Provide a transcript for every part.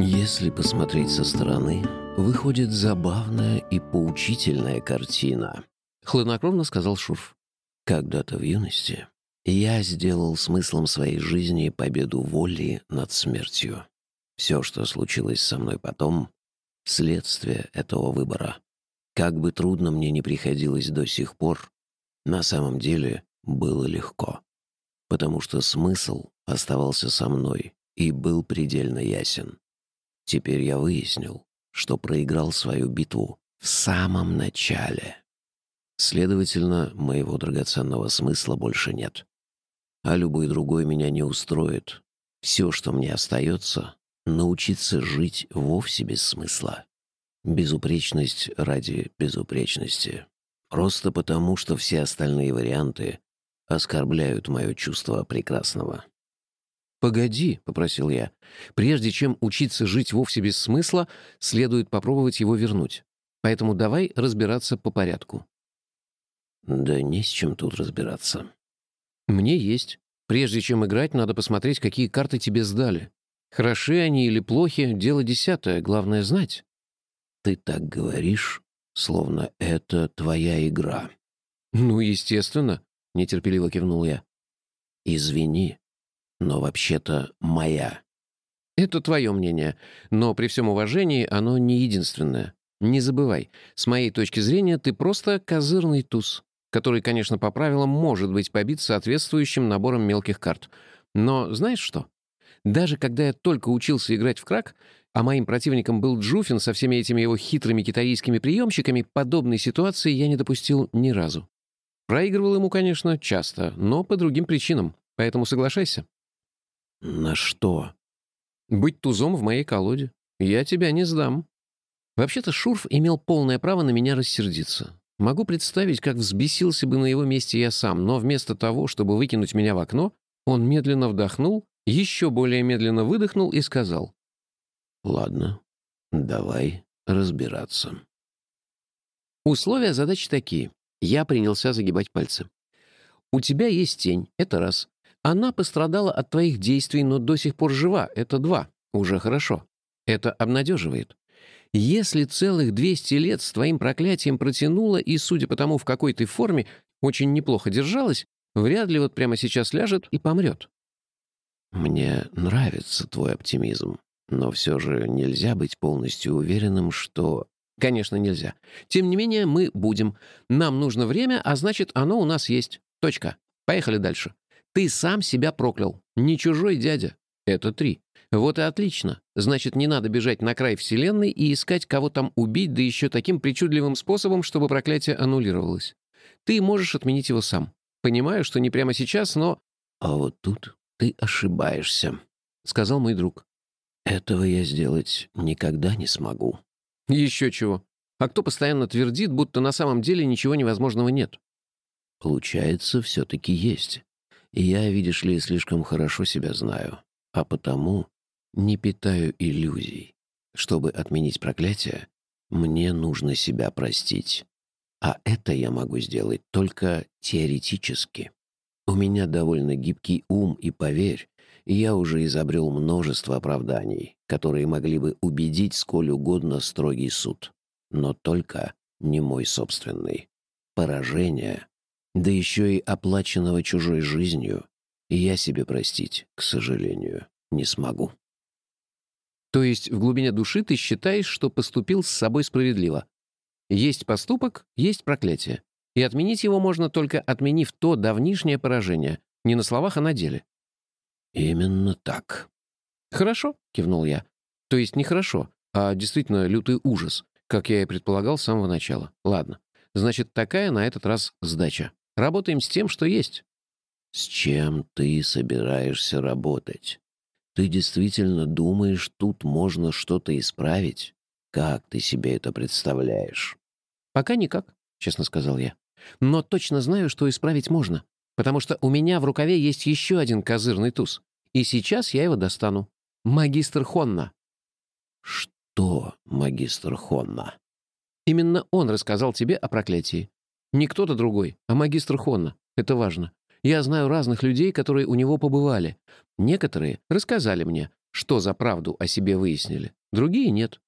Если посмотреть со стороны, выходит забавная и поучительная картина, хладнокровно сказал Шурф. Когда-то в юности я сделал смыслом своей жизни победу воли над смертью. Все, что случилось со мной потом, — следствие этого выбора. Как бы трудно мне не приходилось до сих пор, на самом деле было легко. Потому что смысл оставался со мной и был предельно ясен. Теперь я выяснил, что проиграл свою битву в самом начале. Следовательно, моего драгоценного смысла больше нет. А любой другой меня не устроит. Все, что мне остается, научиться жить вовсе без смысла. Безупречность ради безупречности. Просто потому, что все остальные варианты оскорбляют мое чувство прекрасного. «Погоди», — попросил я. «Прежде чем учиться жить вовсе без смысла, следует попробовать его вернуть. Поэтому давай разбираться по порядку». «Да не с чем тут разбираться». «Мне есть. Прежде чем играть, надо посмотреть, какие карты тебе сдали. Хороши они или плохи — дело десятое, главное — знать». «Ты так говоришь, словно это твоя игра». «Ну, естественно», — нетерпеливо кивнул я. «Извини, но вообще-то моя». «Это твое мнение, но при всем уважении оно не единственное. Не забывай, с моей точки зрения ты просто козырный туз, который, конечно, по правилам может быть побит соответствующим набором мелких карт. Но знаешь что? Даже когда я только учился играть в крак, а моим противником был Джуфин со всеми этими его хитрыми китайскими приемщиками, подобной ситуации я не допустил ни разу. Проигрывал ему, конечно, часто, но по другим причинам, поэтому соглашайся. «На что?» «Быть тузом в моей колоде. Я тебя не сдам». Вообще-то Шурф имел полное право на меня рассердиться. Могу представить, как взбесился бы на его месте я сам, но вместо того, чтобы выкинуть меня в окно, он медленно вдохнул, еще более медленно выдохнул и сказал. «Ладно, давай разбираться». Условия задачи такие. Я принялся загибать пальцы. У тебя есть тень, это раз. Она пострадала от твоих действий, но до сих пор жива. Это два. Уже хорошо. Это обнадеживает. Если целых 200 лет с твоим проклятием протянула и, судя по тому, в какой ты форме, очень неплохо держалась, вряд ли вот прямо сейчас ляжет и помрет. Мне нравится твой оптимизм, но все же нельзя быть полностью уверенным, что... Конечно, нельзя. Тем не менее, мы будем. Нам нужно время, а значит, оно у нас есть. Точка. Поехали дальше. Ты сам себя проклял. Не чужой дядя. Это три. Вот и отлично. Значит, не надо бежать на край Вселенной и искать, кого там убить, да еще таким причудливым способом, чтобы проклятие аннулировалось. Ты можешь отменить его сам. Понимаю, что не прямо сейчас, но... А вот тут ты ошибаешься, — сказал мой друг. Этого я сделать никогда не смогу. Еще чего. А кто постоянно твердит, будто на самом деле ничего невозможного нет? Получается, все-таки есть. И я, видишь ли, слишком хорошо себя знаю, а потому не питаю иллюзий. Чтобы отменить проклятие, мне нужно себя простить. А это я могу сделать только теоретически. У меня довольно гибкий ум, и поверь, я уже изобрел множество оправданий, которые могли бы убедить сколь угодно строгий суд. Но только не мой собственный. Поражение да еще и оплаченного чужой жизнью, я себе простить, к сожалению, не смогу. То есть в глубине души ты считаешь, что поступил с собой справедливо? Есть поступок, есть проклятие. И отменить его можно только отменив то давнишнее поражение, не на словах, а на деле. Именно так. Хорошо, кивнул я. То есть не хорошо, а действительно лютый ужас, как я и предполагал с самого начала. Ладно, значит, такая на этот раз сдача. Работаем с тем, что есть». «С чем ты собираешься работать? Ты действительно думаешь, тут можно что-то исправить? Как ты себе это представляешь?» «Пока никак», — честно сказал я. «Но точно знаю, что исправить можно, потому что у меня в рукаве есть еще один козырный туз, и сейчас я его достану. Магистр Хонна». «Что, магистр Хонна?» «Именно он рассказал тебе о проклятии. Не кто-то другой, а магистр Хонна. Это важно. Я знаю разных людей, которые у него побывали. Некоторые рассказали мне, что за правду о себе выяснили. Другие нет.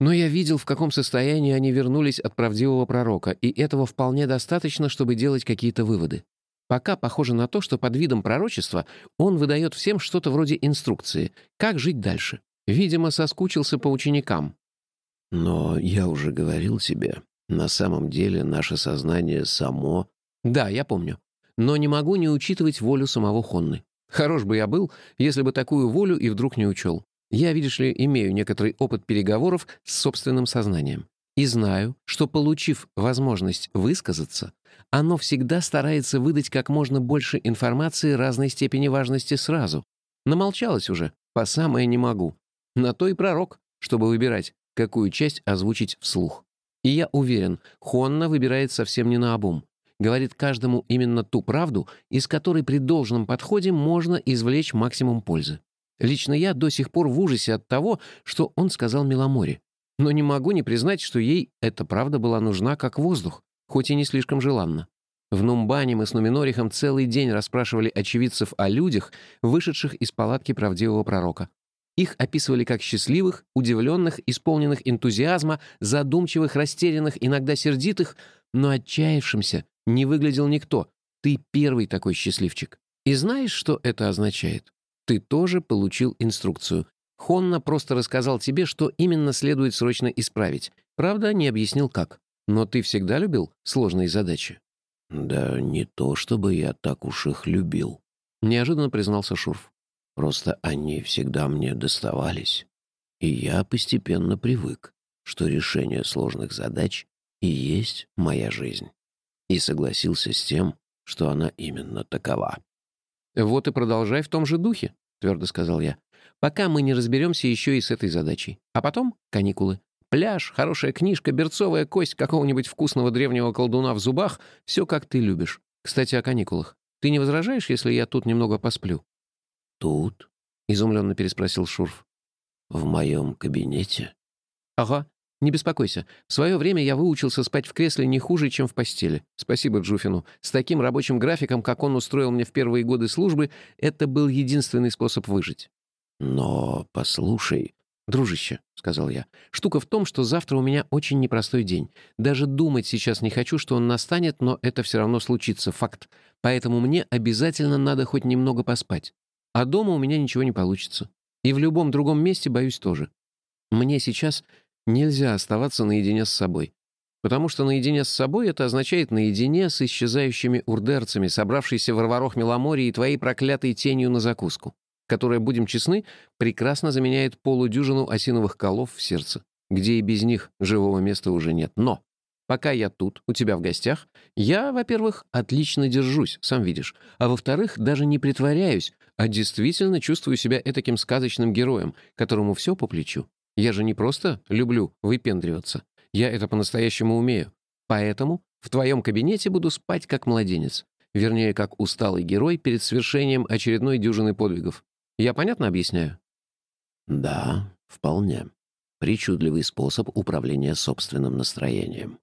Но я видел, в каком состоянии они вернулись от правдивого пророка, и этого вполне достаточно, чтобы делать какие-то выводы. Пока похоже на то, что под видом пророчества он выдает всем что-то вроде инструкции, как жить дальше. Видимо, соскучился по ученикам. Но я уже говорил тебе, на самом деле наше сознание само... Да, я помню. Но не могу не учитывать волю самого Хонны. Хорош бы я был, если бы такую волю и вдруг не учел. Я, видишь ли, имею некоторый опыт переговоров с собственным сознанием. И знаю, что, получив возможность высказаться, оно всегда старается выдать как можно больше информации разной степени важности сразу. Намолчалось уже, по самое не могу. На то и пророк, чтобы выбирать, какую часть озвучить вслух. И я уверен, Хонна выбирает совсем не наобум. Говорит каждому именно ту правду, из которой при должном подходе можно извлечь максимум пользы. Лично я до сих пор в ужасе от того, что он сказал Меломоре. Но не могу не признать, что ей эта правда была нужна как воздух, хоть и не слишком желанно. В Нумбане мы с Нуминорихом целый день расспрашивали очевидцев о людях, вышедших из палатки правдивого пророка. Их описывали как счастливых, удивленных, исполненных энтузиазма, задумчивых, растерянных, иногда сердитых, но отчаявшимся не выглядел никто. Ты первый такой счастливчик. И знаешь, что это означает? Ты тоже получил инструкцию. Хонна просто рассказал тебе, что именно следует срочно исправить. Правда, не объяснил как. Но ты всегда любил сложные задачи? Да не то, чтобы я так уж их любил. Неожиданно признался Шурф. Просто они всегда мне доставались. И я постепенно привык, что решение сложных задач и есть моя жизнь. И согласился с тем, что она именно такова. «Вот и продолжай в том же духе», — твердо сказал я. «Пока мы не разберемся еще и с этой задачей. А потом каникулы. Пляж, хорошая книжка, берцовая кость какого-нибудь вкусного древнего колдуна в зубах — все как ты любишь. Кстати, о каникулах. Ты не возражаешь, если я тут немного посплю?» «Тут?» — изумленно переспросил Шурф. «В моем кабинете?» «Ага. Не беспокойся. В свое время я выучился спать в кресле не хуже, чем в постели. Спасибо Джуфину. С таким рабочим графиком, как он устроил мне в первые годы службы, это был единственный способ выжить. Но послушай, «Дружище», — сказал я, — «штука в том, что завтра у меня очень непростой день. Даже думать сейчас не хочу, что он настанет, но это все равно случится, факт. Поэтому мне обязательно надо хоть немного поспать. А дома у меня ничего не получится. И в любом другом месте боюсь тоже. Мне сейчас Нельзя оставаться наедине с собой. Потому что наедине с собой это означает наедине с исчезающими урдерцами, собравшейся в Рварох Меломорье и твоей проклятой тенью на закуску, которая, будем честны, прекрасно заменяет полудюжину осиновых колов в сердце, где и без них живого места уже нет. Но пока я тут, у тебя в гостях, я, во-первых, отлично держусь, сам видишь, а во-вторых, даже не притворяюсь, а действительно чувствую себя этаким сказочным героем, которому все по плечу. Я же не просто люблю выпендриваться. Я это по-настоящему умею. Поэтому в твоем кабинете буду спать как младенец. Вернее, как усталый герой перед свершением очередной дюжины подвигов. Я понятно объясняю? Да, вполне. Причудливый способ управления собственным настроением.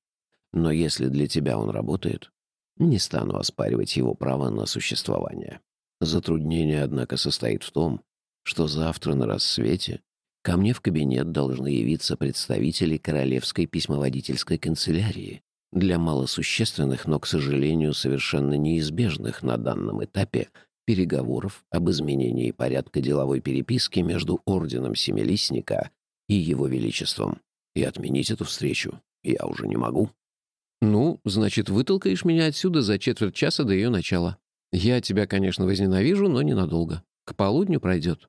Но если для тебя он работает, не стану оспаривать его право на существование. Затруднение, однако, состоит в том, что завтра на рассвете Ко мне в кабинет должны явиться представители Королевской письмоводительской канцелярии для малосущественных, но, к сожалению, совершенно неизбежных на данном этапе переговоров об изменении порядка деловой переписки между Орденом Семилистника и Его Величеством. И отменить эту встречу я уже не могу. «Ну, значит, вытолкаешь меня отсюда за четверть часа до ее начала. Я тебя, конечно, возненавижу, но ненадолго. К полудню пройдет».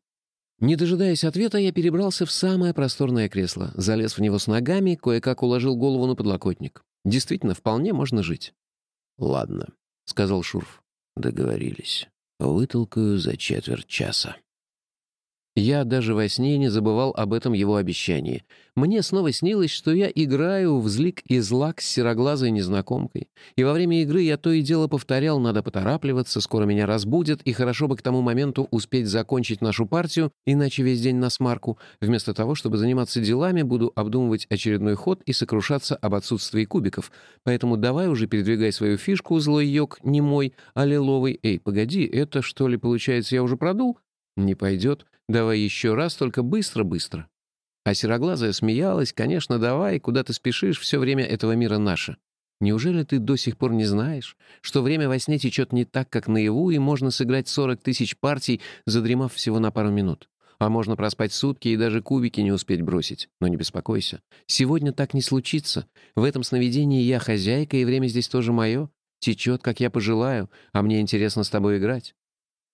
Не дожидаясь ответа, я перебрался в самое просторное кресло, залез в него с ногами, кое-как уложил голову на подлокотник. Действительно, вполне можно жить. «Ладно», — сказал Шурф. «Договорились. Вытолкаю за четверть часа». Я даже во сне не забывал об этом его обещании. Мне снова снилось, что я играю в злик и злак с сероглазой незнакомкой. И во время игры я то и дело повторял, надо поторапливаться, скоро меня разбудят, и хорошо бы к тому моменту успеть закончить нашу партию, иначе весь день на смарку. Вместо того, чтобы заниматься делами, буду обдумывать очередной ход и сокрушаться об отсутствии кубиков. Поэтому давай уже передвигай свою фишку, злой йог, не мой, а лиловый. Эй, погоди, это что ли, получается, я уже продул? Не пойдет. Давай еще раз, только быстро-быстро». А сероглазая смеялась, конечно, давай, куда ты спешишь, все время этого мира наше. Неужели ты до сих пор не знаешь, что время во сне течет не так, как наяву, и можно сыграть 40 тысяч партий, задремав всего на пару минут? А можно проспать сутки и даже кубики не успеть бросить. Но не беспокойся. Сегодня так не случится. В этом сновидении я хозяйка, и время здесь тоже мое. Течет, как я пожелаю, а мне интересно с тобой играть.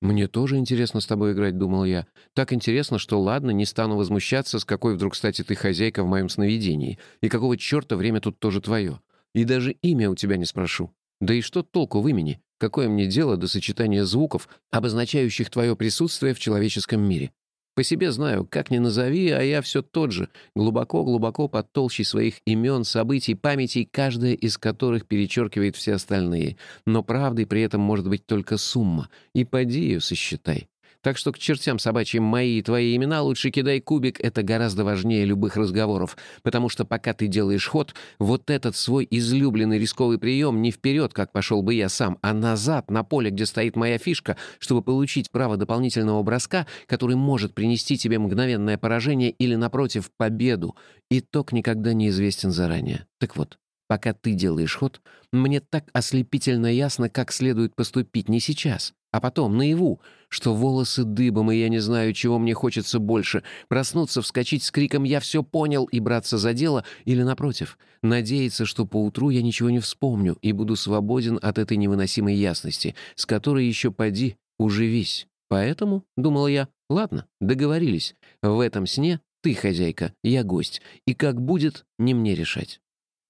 «Мне тоже интересно с тобой играть», — думал я. «Так интересно, что ладно, не стану возмущаться, с какой вдруг, кстати, ты хозяйка в моем сновидении, и какого черта время тут тоже твое. И даже имя у тебя не спрошу. Да и что толку в имени? Какое мне дело до сочетания звуков, обозначающих твое присутствие в человеческом мире? По себе знаю, как ни назови, а я все тот же, глубоко-глубоко под толщей своих имен, событий, памятей, каждая из которых перечеркивает все остальные. Но правдой при этом может быть только сумма, и поди ее сосчитай. Так что к чертям собачьим мои и твои имена лучше кидай кубик, это гораздо важнее любых разговоров, потому что пока ты делаешь ход, вот этот свой излюбленный рисковый прием не вперед, как пошел бы я сам, а назад, на поле, где стоит моя фишка, чтобы получить право дополнительного броска, который может принести тебе мгновенное поражение или, напротив, победу. Итог никогда не известен заранее. Так вот, пока ты делаешь ход, мне так ослепительно ясно, как следует поступить не сейчас, а потом, наяву, что волосы дыбом, и я не знаю, чего мне хочется больше — проснуться, вскочить с криком «Я все понял» и браться за дело, или, напротив, надеяться, что поутру я ничего не вспомню и буду свободен от этой невыносимой ясности, с которой еще поди, уживись. Поэтому, — думал я, — ладно, договорились. В этом сне ты хозяйка, я гость, и как будет, не мне решать.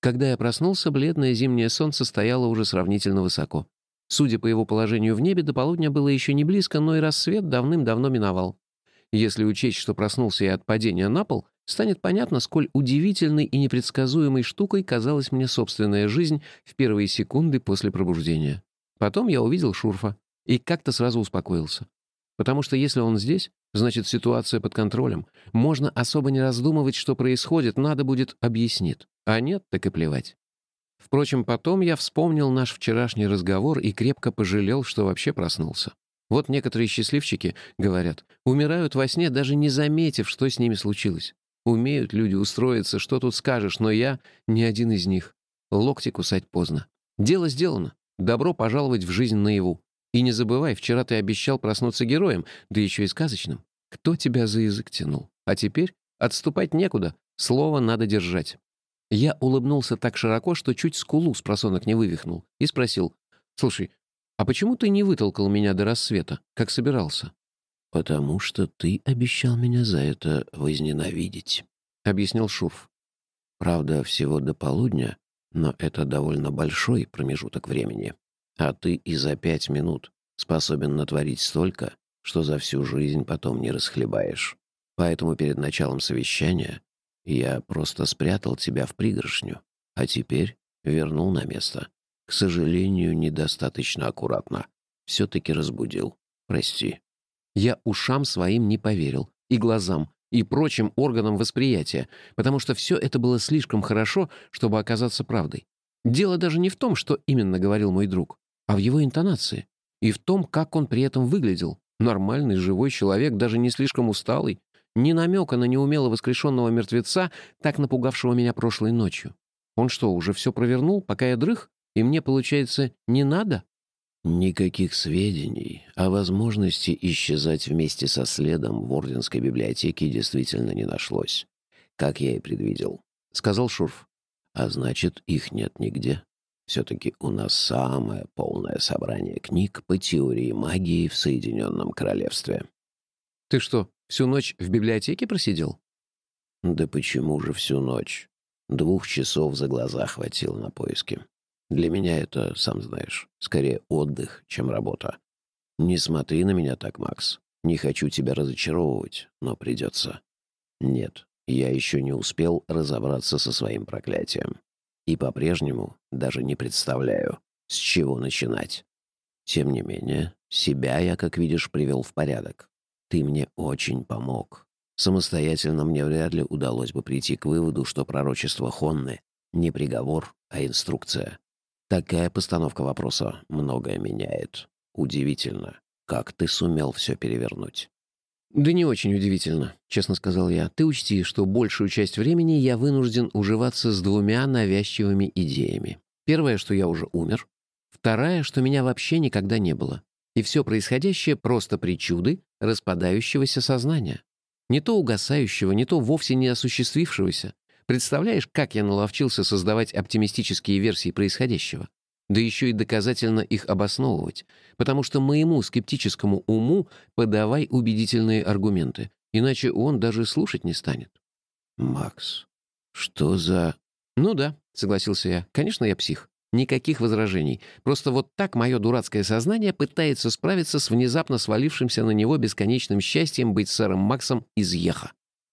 Когда я проснулся, бледное зимнее солнце стояло уже сравнительно высоко. Судя по его положению в небе, до полудня было еще не близко, но и рассвет давным-давно миновал. Если учесть, что проснулся я от падения на пол, станет понятно, сколь удивительной и непредсказуемой штукой казалась мне собственная жизнь в первые секунды после пробуждения. Потом я увидел Шурфа и как-то сразу успокоился. Потому что если он здесь, значит ситуация под контролем. Можно особо не раздумывать, что происходит, надо будет объяснить. А нет, так и плевать. Впрочем, потом я вспомнил наш вчерашний разговор и крепко пожалел, что вообще проснулся. Вот некоторые счастливчики, говорят, умирают во сне, даже не заметив, что с ними случилось. Умеют люди устроиться, что тут скажешь, но я не один из них. Локти кусать поздно. Дело сделано. Добро пожаловать в жизнь наяву. И не забывай, вчера ты обещал проснуться героем, да еще и сказочным. Кто тебя за язык тянул? А теперь отступать некуда. Слово надо держать. Я улыбнулся так широко, что чуть скулу с просонок не вывихнул, и спросил, «Слушай, а почему ты не вытолкал меня до рассвета, как собирался?» «Потому что ты обещал меня за это возненавидеть», — объяснил Шурф. «Правда, всего до полудня, но это довольно большой промежуток времени. А ты и за пять минут способен натворить столько, что за всю жизнь потом не расхлебаешь. Поэтому перед началом совещания я просто спрятал тебя в пригоршню, а теперь вернул на место. К сожалению, недостаточно аккуратно. Все-таки разбудил. Прости. Я ушам своим не поверил. И глазам, и прочим органам восприятия, потому что все это было слишком хорошо, чтобы оказаться правдой. Дело даже не в том, что именно говорил мой друг, а в его интонации. И в том, как он при этом выглядел. Нормальный, живой человек, даже не слишком усталый, ни намека на неумело воскрешенного мертвеца, так напугавшего меня прошлой ночью. Он что, уже все провернул, пока я дрых? И мне, получается, не надо? Никаких сведений о возможности исчезать вместе со следом в Орденской библиотеке действительно не нашлось. Как я и предвидел, — сказал Шурф. А значит, их нет нигде. Все-таки у нас самое полное собрание книг по теории магии в Соединенном Королевстве. Ты что, Всю ночь в библиотеке просидел?» «Да почему же всю ночь? Двух часов за глаза хватило на поиски. Для меня это, сам знаешь, скорее отдых, чем работа. Не смотри на меня так, Макс. Не хочу тебя разочаровывать, но придется. Нет, я еще не успел разобраться со своим проклятием. И по-прежнему даже не представляю, с чего начинать. Тем не менее, себя я, как видишь, привел в порядок. Ты мне очень помог. Самостоятельно мне вряд ли удалось бы прийти к выводу, что пророчество Хонны — не приговор, а инструкция. Такая постановка вопроса многое меняет. Удивительно, как ты сумел все перевернуть. «Да не очень удивительно», — честно сказал я. «Ты учти, что большую часть времени я вынужден уживаться с двумя навязчивыми идеями. Первое, что я уже умер. Вторая, что меня вообще никогда не было. И все происходящее — просто причуды распадающегося сознания. Не то угасающего, не то вовсе не осуществившегося. Представляешь, как я наловчился создавать оптимистические версии происходящего? Да еще и доказательно их обосновывать. Потому что моему скептическому уму подавай убедительные аргументы. Иначе он даже слушать не станет. «Макс, что за...» «Ну да», — согласился я. «Конечно, я псих. Никаких возражений. Просто вот так мое дурацкое сознание пытается справиться с внезапно свалившимся на него бесконечным счастьем быть сэром Максом из Еха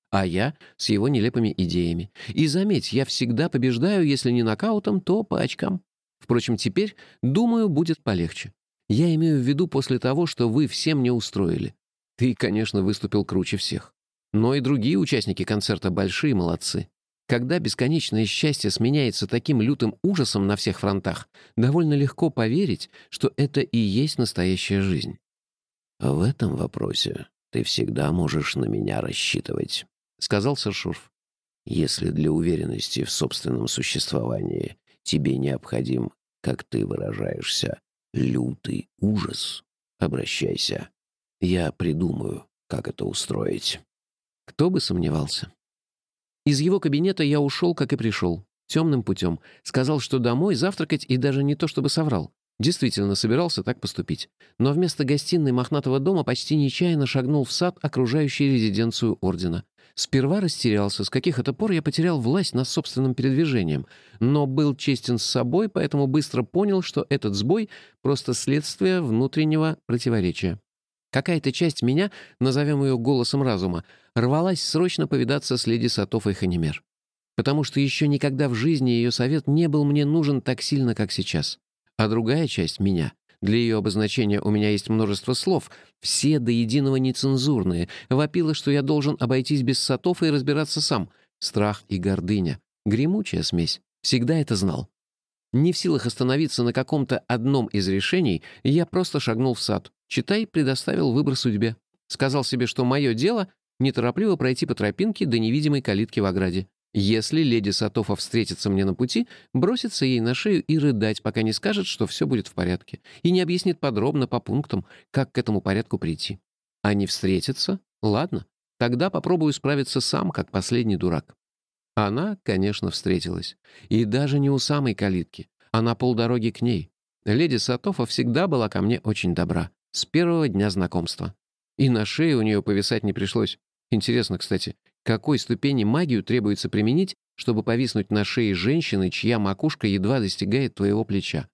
а я с его нелепыми идеями. И заметь, я всегда побеждаю, если не нокаутом, то по очкам. Впрочем, теперь, думаю, будет полегче. Я имею в виду после того, что вы всем не устроили. Ты, конечно, выступил круче всех. Но и другие участники концерта большие молодцы. Когда бесконечное счастье сменяется таким лютым ужасом на всех фронтах, довольно легко поверить, что это и есть настоящая жизнь. В этом вопросе ты всегда можешь на меня рассчитывать. — сказал сэр Шурф. «Если для уверенности в собственном существовании тебе необходим, как ты выражаешься, лютый ужас, обращайся. Я придумаю, как это устроить». Кто бы сомневался. Из его кабинета я ушел, как и пришел, темным путем. Сказал, что домой завтракать и даже не то чтобы соврал. Действительно собирался так поступить. Но вместо гостиной мохнатого дома почти нечаянно шагнул в сад, окружающий резиденцию ордена. Сперва растерялся, с каких это пор я потерял власть над собственным передвижением, но был честен с собой, поэтому быстро понял, что этот сбой — просто следствие внутреннего противоречия. Какая-то часть меня, назовем ее голосом разума, рвалась срочно повидаться с леди Сатофой Ханимер. Потому что еще никогда в жизни ее совет не был мне нужен так сильно, как сейчас. А другая часть меня для ее обозначения у меня есть множество слов, все до единого нецензурные. Вопило, что я должен обойтись без сатов и разбираться сам. Страх и гордыня. Гремучая смесь. Всегда это знал. Не в силах остановиться на каком-то одном из решений, я просто шагнул в сад. Читай, предоставил выбор судьбе. Сказал себе, что мое дело — неторопливо пройти по тропинке до невидимой калитки в ограде. Если леди Сатофа встретится мне на пути, бросится ей на шею и рыдать, пока не скажет, что все будет в порядке, и не объяснит подробно по пунктам, как к этому порядку прийти. А не встретится? Ладно, тогда попробую справиться сам, как последний дурак. Она, конечно, встретилась. И даже не у самой калитки, а на полдороги к ней. Леди Сатофа всегда была ко мне очень добра, с первого дня знакомства. И на шее у нее повисать не пришлось. Интересно, кстати, какой ступени магию требуется применить, чтобы повиснуть на шее женщины, чья макушка едва достигает твоего плеча?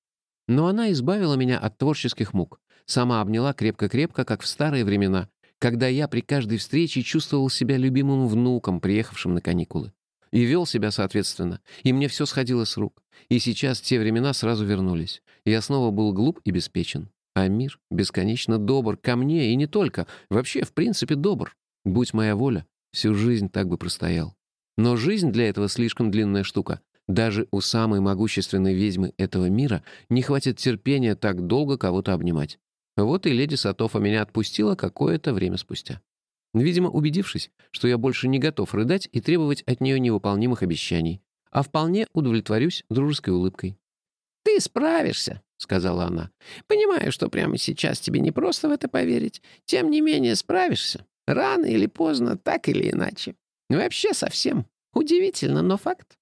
Но она избавила меня от творческих мук. Сама обняла крепко-крепко, как в старые времена, когда я при каждой встрече чувствовал себя любимым внуком, приехавшим на каникулы. И вел себя соответственно. И мне все сходило с рук. И сейчас те времена сразу вернулись. Я снова был глуп и беспечен. А мир бесконечно добр ко мне, и не только. Вообще, в принципе, добр. Будь моя воля, Всю жизнь так бы простоял. Но жизнь для этого слишком длинная штука. Даже у самой могущественной ведьмы этого мира не хватит терпения так долго кого-то обнимать. Вот и леди Сатофа меня отпустила какое-то время спустя. Видимо, убедившись, что я больше не готов рыдать и требовать от нее невыполнимых обещаний, а вполне удовлетворюсь дружеской улыбкой. «Ты справишься», — сказала она. «Понимаю, что прямо сейчас тебе не просто в это поверить. Тем не менее, справишься. Рано или поздно, так или иначе. Вообще совсем. Удивительно, но факт.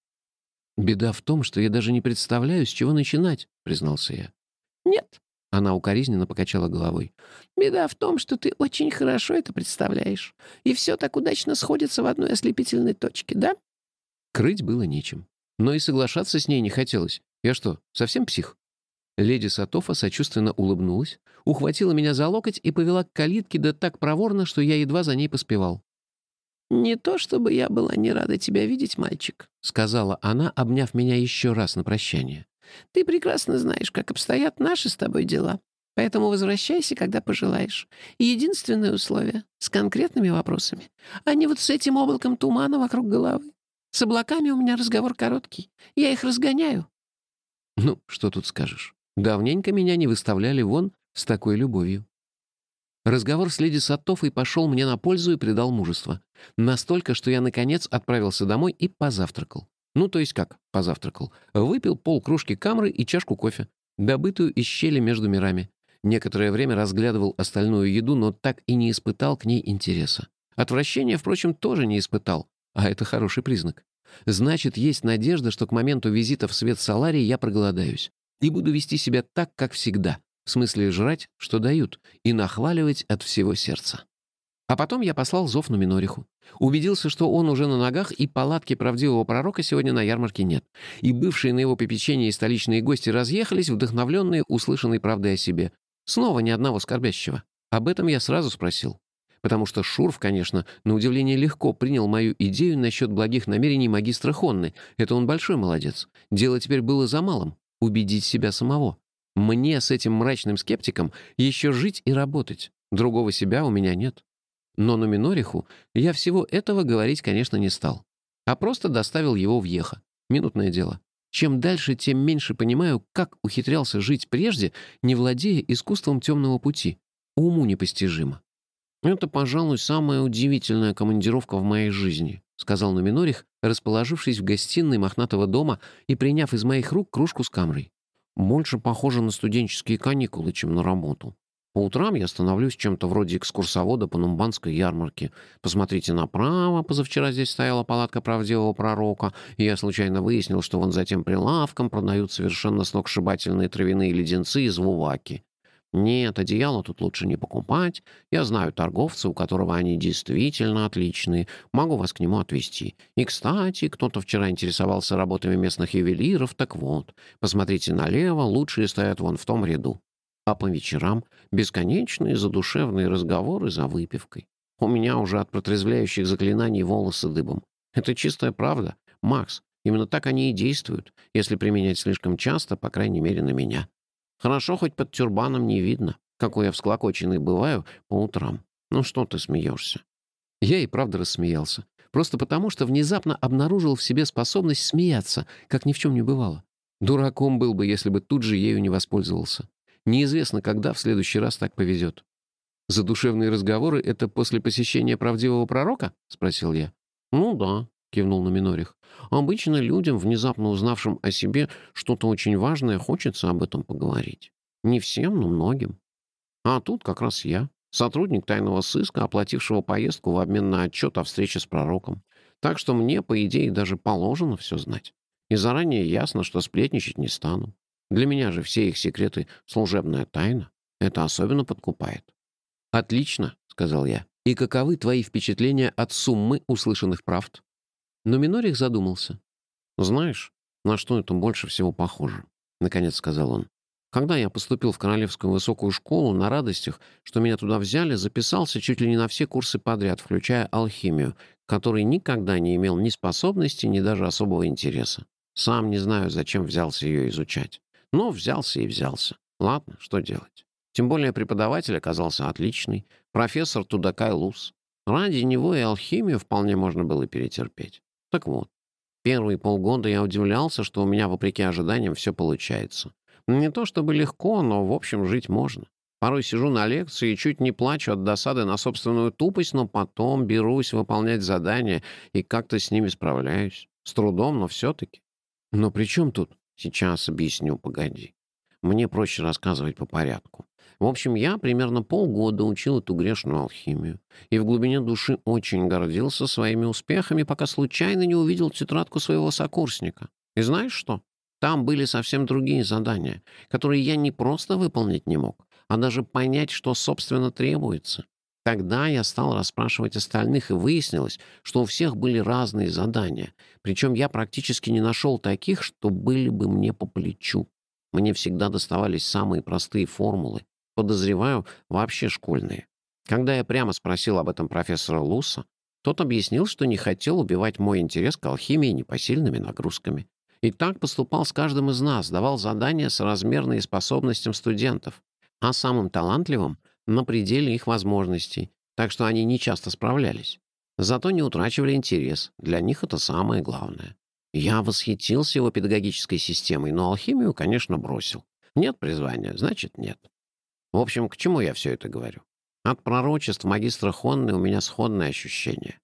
«Беда в том, что я даже не представляю, с чего начинать», — признался я. «Нет». Она укоризненно покачала головой. «Беда в том, что ты очень хорошо это представляешь. И все так удачно сходится в одной ослепительной точке, да?» Крыть было нечем. Но и соглашаться с ней не хотелось. Я что, совсем псих? Леди Сатофа сочувственно улыбнулась, ухватила меня за локоть и повела к калитке, да так проворно, что я едва за ней поспевал. «Не то чтобы я была не рада тебя видеть, мальчик», — сказала она, обняв меня еще раз на прощание. «Ты прекрасно знаешь, как обстоят наши с тобой дела, поэтому возвращайся, когда пожелаешь. Единственное условие — с конкретными вопросами, а не вот с этим облаком тумана вокруг головы. С облаками у меня разговор короткий, я их разгоняю». «Ну, что тут скажешь?» Давненько меня не выставляли вон с такой любовью. Разговор с леди Саттофой пошел мне на пользу и придал мужество. Настолько, что я, наконец, отправился домой и позавтракал. Ну, то есть как позавтракал? Выпил полкружки камры и чашку кофе, добытую из щели между мирами. Некоторое время разглядывал остальную еду, но так и не испытал к ней интереса. Отвращения, впрочем, тоже не испытал, а это хороший признак. Значит, есть надежда, что к моменту визита в свет Саларии я проголодаюсь и буду вести себя так, как всегда, в смысле жрать, что дают, и нахваливать от всего сердца. А потом я послал зов на Минориху. Убедился, что он уже на ногах, и палатки правдивого пророка сегодня на ярмарке нет. И бывшие на его попечении столичные гости разъехались, вдохновленные услышанной правдой о себе. Снова ни одного скорбящего. Об этом я сразу спросил. Потому что Шурф, конечно, на удивление легко принял мою идею насчет благих намерений магистра Хонны. Это он большой молодец. Дело теперь было за малым — убедить себя самого. Мне с этим мрачным скептиком еще жить и работать. Другого себя у меня нет. Но на Минориху я всего этого говорить, конечно, не стал. А просто доставил его в Еха. Минутное дело. Чем дальше, тем меньше понимаю, как ухитрялся жить прежде, не владея искусством темного пути. Уму непостижимо. «Это, пожалуй, самая удивительная командировка в моей жизни», сказал Нуминорих, расположившись в гостиной мохнатого дома и приняв из моих рук кружку с камрой. «Больше похоже на студенческие каникулы, чем на работу. По утрам я становлюсь чем-то вроде экскурсовода по Нумбанской ярмарке. Посмотрите направо, позавчера здесь стояла палатка правдивого пророка, и я случайно выяснил, что вон за тем прилавком продают совершенно сногсшибательные травяные леденцы из вуваки. Нет, одеяло тут лучше не покупать. Я знаю торговца, у которого они действительно отличные. Могу вас к нему отвезти. И, кстати, кто-то вчера интересовался работами местных ювелиров, так вот, посмотрите налево, лучшие стоят вон в том ряду а по вечерам бесконечные задушевные разговоры за выпивкой. У меня уже от протрезвляющих заклинаний волосы дыбом. Это чистая правда. Макс, именно так они и действуют, если применять слишком часто, по крайней мере, на меня. Хорошо, хоть под тюрбаном не видно, какой я всклокоченный бываю по утрам. Ну что ты смеешься? Я и правда рассмеялся. Просто потому, что внезапно обнаружил в себе способность смеяться, как ни в чем не бывало. Дураком был бы, если бы тут же ею не воспользовался. Неизвестно, когда в следующий раз так повезет. «Задушевные разговоры — это после посещения правдивого пророка?» — спросил я. «Ну да», — кивнул на Минорих. «Обычно людям, внезапно узнавшим о себе что-то очень важное, хочется об этом поговорить. Не всем, но многим. А тут как раз я, сотрудник тайного сыска, оплатившего поездку в обмен на отчет о встрече с пророком. Так что мне, по идее, даже положено все знать. И заранее ясно, что сплетничать не стану. Для меня же все их секреты — служебная тайна. Это особенно подкупает. «Отлично», — сказал я. «И каковы твои впечатления от суммы услышанных правд?» Но Минорих задумался. «Знаешь, на что это больше всего похоже?» — наконец сказал он. «Когда я поступил в Королевскую высокую школу, на радостях, что меня туда взяли, записался чуть ли не на все курсы подряд, включая алхимию, который никогда не имел ни способности, ни даже особого интереса. Сам не знаю, зачем взялся ее изучать. Но взялся и взялся. Ладно, что делать? Тем более преподаватель оказался отличный. Профессор Тудакай Лус. Ради него и алхимию вполне можно было перетерпеть. Так вот, первые полгода я удивлялся, что у меня, вопреки ожиданиям, все получается. Не то чтобы легко, но, в общем, жить можно. Порой сижу на лекции и чуть не плачу от досады на собственную тупость, но потом берусь выполнять задания и как-то с ними справляюсь. С трудом, но все-таки. Но при чем тут? Сейчас объясню, погоди. Мне проще рассказывать по порядку. В общем, я примерно полгода учил эту грешную алхимию. И в глубине души очень гордился своими успехами, пока случайно не увидел тетрадку своего сокурсника. И знаешь что? Там были совсем другие задания, которые я не просто выполнить не мог, а даже понять, что, собственно, требуется. Тогда я стал расспрашивать остальных, и выяснилось, что у всех были разные задания. Причем я практически не нашел таких, что были бы мне по плечу. Мне всегда доставались самые простые формулы. Подозреваю, вообще школьные. Когда я прямо спросил об этом профессора Луса, тот объяснил, что не хотел убивать мой интерес к алхимии непосильными нагрузками. И так поступал с каждым из нас, давал задания соразмерные способностям студентов. А самым талантливым — на пределе их возможностей, так что они не часто справлялись. Зато не утрачивали интерес, для них это самое главное. Я восхитился его педагогической системой, но алхимию, конечно, бросил. Нет призвания, значит, нет. В общем, к чему я все это говорю? От пророчеств магистра Хонны у меня сходное ощущение.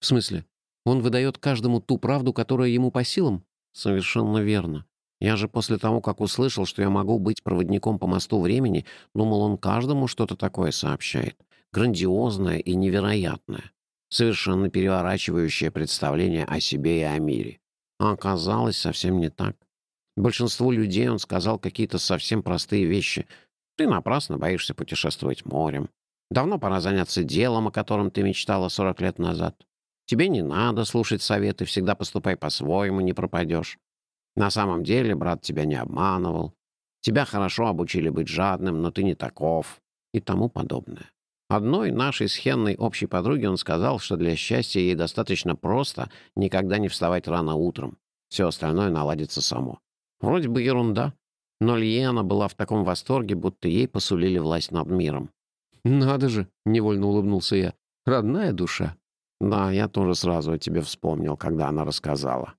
В смысле? Он выдает каждому ту правду, которая ему по силам? Совершенно верно. Я же после того, как услышал, что я могу быть проводником по мосту времени, думал, он каждому что-то такое сообщает. Грандиозное и невероятное. Совершенно переворачивающее представление о себе и о мире. А оказалось совсем не так. Большинству людей он сказал какие-то совсем простые вещи. Ты напрасно боишься путешествовать морем. Давно пора заняться делом, о котором ты мечтала 40 лет назад. Тебе не надо слушать советы, всегда поступай по-своему, не пропадешь. На самом деле брат тебя не обманывал. Тебя хорошо обучили быть жадным, но ты не таков. И тому подобное. Одной нашей с Хенной общей подруге он сказал, что для счастья ей достаточно просто никогда не вставать рано утром. Все остальное наладится само. Вроде бы ерунда, но Лиена была в таком восторге, будто ей посулили власть над миром. «Надо же!» — невольно улыбнулся я. «Родная душа». «Да, я тоже сразу о тебе вспомнил, когда она рассказала».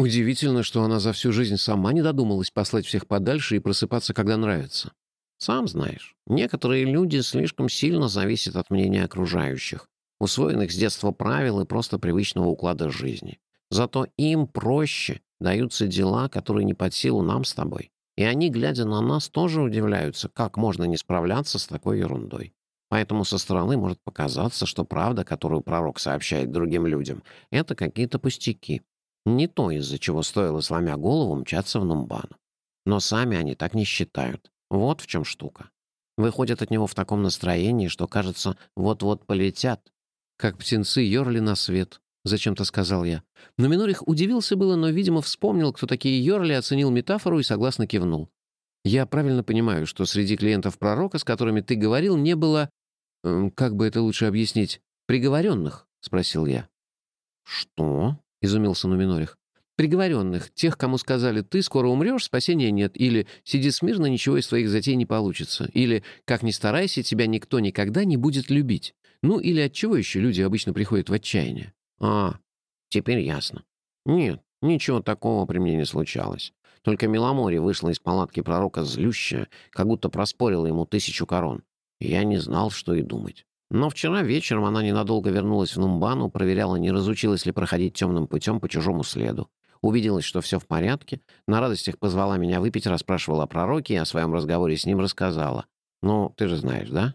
Удивительно, что она за всю жизнь сама не додумалась послать всех подальше и просыпаться, когда нравится. Сам знаешь, некоторые люди слишком сильно зависят от мнения окружающих, усвоенных с детства правил и просто привычного уклада жизни. Зато им проще даются дела, которые не под силу нам с тобой. И они, глядя на нас, тоже удивляются, как можно не справляться с такой ерундой. Поэтому со стороны может показаться, что правда, которую пророк сообщает другим людям, это какие-то пустяки. Не то, из-за чего стоило, сломя голову, мчаться в Нумбану. Но сами они так не считают. Вот в чем штука. Выходят от него в таком настроении, что, кажется, вот-вот полетят. Как птенцы ерли на свет, — зачем-то сказал я. Но Минорих удивился было, но, видимо, вспомнил, кто такие ерли, оценил метафору и согласно кивнул. Я правильно понимаю, что среди клиентов пророка, с которыми ты говорил, не было... Э, как бы это лучше объяснить? Приговоренных? — спросил я. «Что?» — изумился Нуминорих приговоренных, тех, кому сказали «ты скоро умрешь, спасения нет», или «сиди смирно, ничего из твоих затей не получится», или «как ни старайся, тебя никто никогда не будет любить». Ну или от чего еще люди обычно приходят в отчаяние? А, теперь ясно. Нет, ничего такого при мне не случалось. Только Меломори вышла из палатки пророка злющая, как будто проспорила ему тысячу корон. я не знал, что и думать. Но вчера вечером она ненадолго вернулась в Нумбану, проверяла, не разучилась ли проходить темным путем по чужому следу. Убедилась, что все в порядке, на радостях позвала меня выпить, расспрашивала о пророке и о своем разговоре с ним рассказала. Ну, ты же знаешь, да?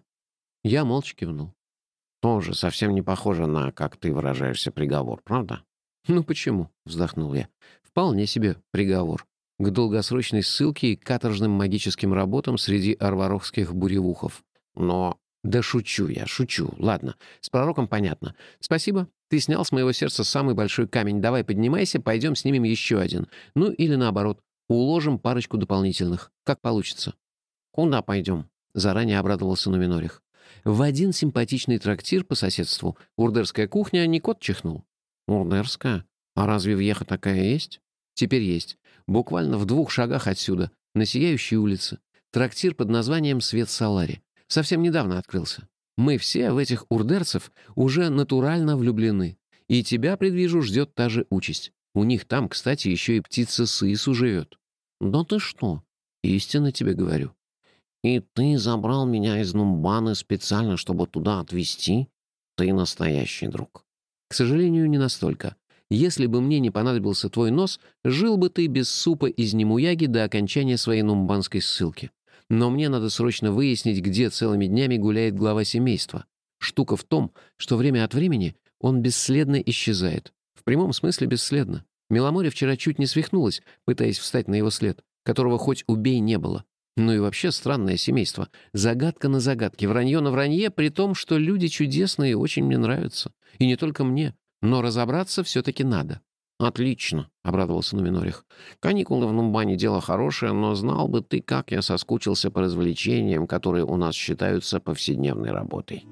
Я молча кивнул. Тоже совсем не похоже на, как ты выражаешься, приговор, правда? Ну почему? Вздохнул я. Вполне себе приговор. К долгосрочной ссылке и каторжным магическим работам среди арварохских буревухов. Но да шучу я, шучу. Ладно, с пророком понятно. Спасибо. Ты снял с моего сердца самый большой камень. Давай поднимайся, пойдем снимем еще один. Ну или наоборот, уложим парочку дополнительных. Как получится. Куда пойдем? Заранее обрадовался Нуминорих. В один симпатичный трактир по соседству. Урдерская кухня, не кот чихнул. Урдерская? А разве въеха такая есть? Теперь есть. Буквально в двух шагах отсюда, на Сияющей улице. Трактир под названием «Свет Салари». Совсем недавно открылся. Мы все в этих урдерцев уже натурально влюблены. И тебя, предвижу, ждет та же участь. У них там, кстати, еще и птица Сысу живет. Да ты что? Истинно тебе говорю. И ты забрал меня из Нумбаны специально, чтобы туда отвезти? Ты настоящий друг. К сожалению, не настолько. Если бы мне не понадобился твой нос, жил бы ты без супа из Немуяги до окончания своей нумбанской ссылки. Но мне надо срочно выяснить, где целыми днями гуляет глава семейства. Штука в том, что время от времени он бесследно исчезает. В прямом смысле бесследно. Меломоре вчера чуть не свихнулась, пытаясь встать на его след, которого хоть убей не было. Ну и вообще странное семейство. Загадка на загадке, вранье на вранье, при том, что люди чудесные очень мне нравятся. И не только мне. Но разобраться все-таки надо. «Отлично», — обрадовался Нуминорих. «Каникулы в Нумбане — дело хорошее, но знал бы ты, как я соскучился по развлечениям, которые у нас считаются повседневной работой».